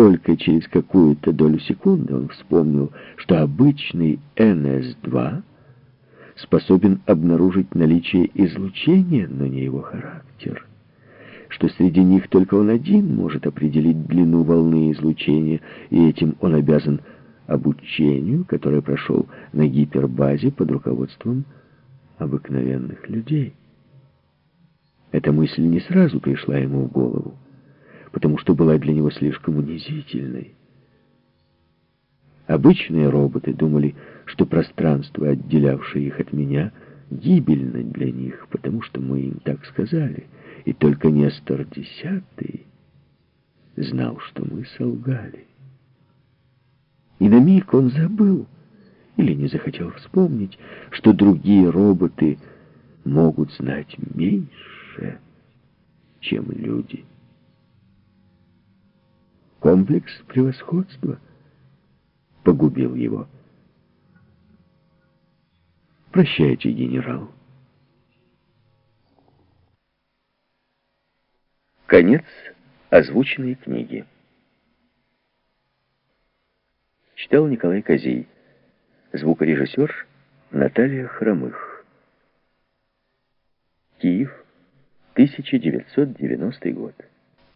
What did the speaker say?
только через какую-то долю секунды он вспомнил, что обычный НС-2 способен обнаружить наличие излучения, но не его характер, что среди них только он один может определить длину волны излучения, и этим он обязан обучению, которое прошел на гипербазе под руководством обыкновенных людей. Эта мысль не сразу пришла ему в голову, потому что была для него слишком унизительной. Обычные роботы думали, что пространство, отделявшее их от меня, гибельно для них, потому что мы им так сказали. И только Нестор Десятый знал, что мы солгали. И на миг он забыл, или не захотел вспомнить, что другие роботы могут знать меньше, чем люди. Комплекс превосходства погубил его. Прощайте, генерал. Конец озвученной книги. Читал Николай Козей. Звукорежиссер Наталья Хромых. Киев, 1990 год.